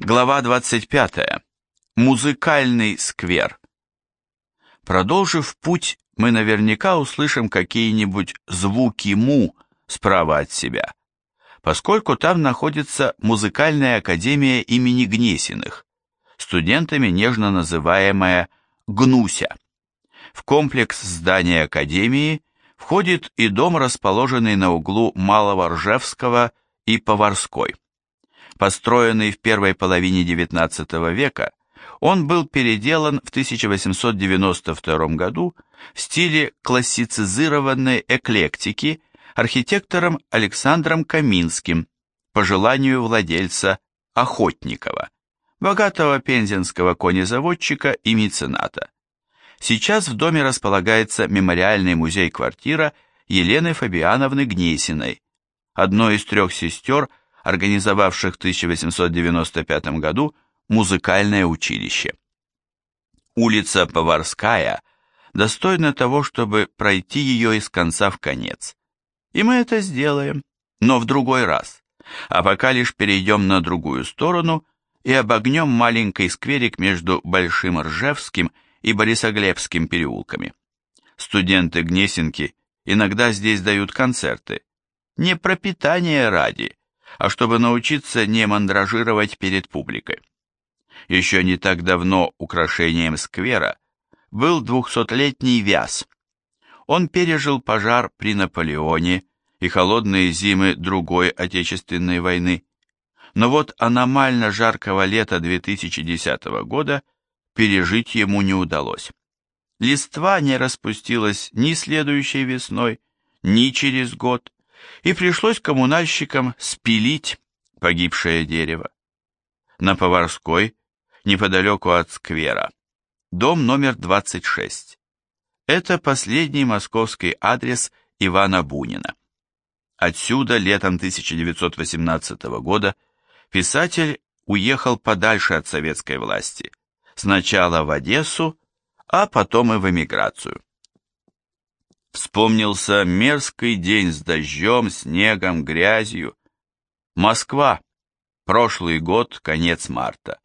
Глава 25. Музыкальный сквер. Продолжив путь, мы наверняка услышим какие-нибудь звуки му справа от себя, поскольку там находится музыкальная академия имени Гнесиных, студентами нежно называемая Гнуся. В комплекс здания академии входит и дом, расположенный на углу Малого Ржевского и Поварской. Построенный в первой половине XIX века, он был переделан в 1892 году в стиле классицизированной эклектики архитектором Александром Каминским по желанию владельца Охотникова, богатого пензенского конезаводчика и мецената. Сейчас в доме располагается мемориальный музей-квартира Елены Фабиановны Гнесиной, одной из трех сестер, организовавших в 1895 году музыкальное училище. Улица Поварская достойна того, чтобы пройти ее из конца в конец. И мы это сделаем, но в другой раз. А пока лишь перейдем на другую сторону и обогнем маленький скверик между Большим Ржевским и Борисоглебским переулками. Студенты Гнесинки иногда здесь дают концерты. Не пропитание ради, а чтобы научиться не мандражировать перед публикой. Еще не так давно украшением сквера был двухсотлетний вяз. Он пережил пожар при Наполеоне и холодные зимы другой Отечественной войны. Но вот аномально жаркого лета 2010 года пережить ему не удалось. Листва не распустилась ни следующей весной, ни через год, и пришлось коммунальщикам спилить погибшее дерево. На Поварской, неподалеку от сквера, дом номер 26. Это последний московский адрес Ивана Бунина. Отсюда летом 1918 года писатель уехал подальше от советской власти – Сначала в Одессу, а потом и в эмиграцию. Вспомнился мерзкий день с дождем, снегом, грязью. Москва. Прошлый год, конец марта.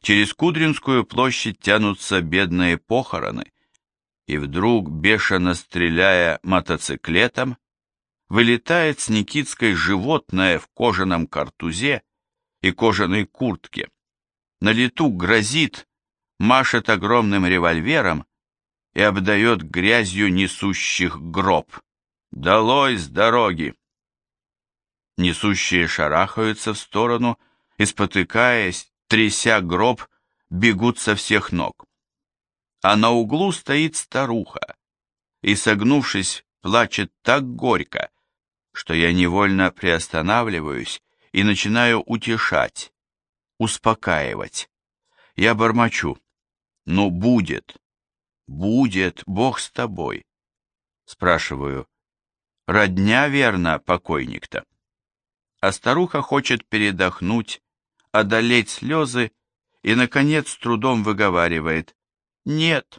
Через Кудринскую площадь тянутся бедные похороны, и вдруг, бешено стреляя мотоциклетом, вылетает с Никитской животное в кожаном картузе и кожаной куртке на лету грозит, машет огромным револьвером и обдает грязью несущих гроб. Долой с дороги! Несущие шарахаются в сторону и, спотыкаясь, тряся гроб, бегут со всех ног. А на углу стоит старуха и, согнувшись, плачет так горько, что я невольно приостанавливаюсь и начинаю утешать, успокаивать. Я бормочу. Ну, будет. Будет, Бог с тобой. Спрашиваю. Родня, верно, покойник-то. А старуха хочет передохнуть, одолеть слезы и, наконец, с трудом выговаривает. Нет,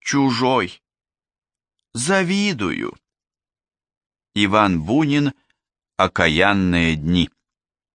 чужой. Завидую. Иван Бунин «Окаянные дни».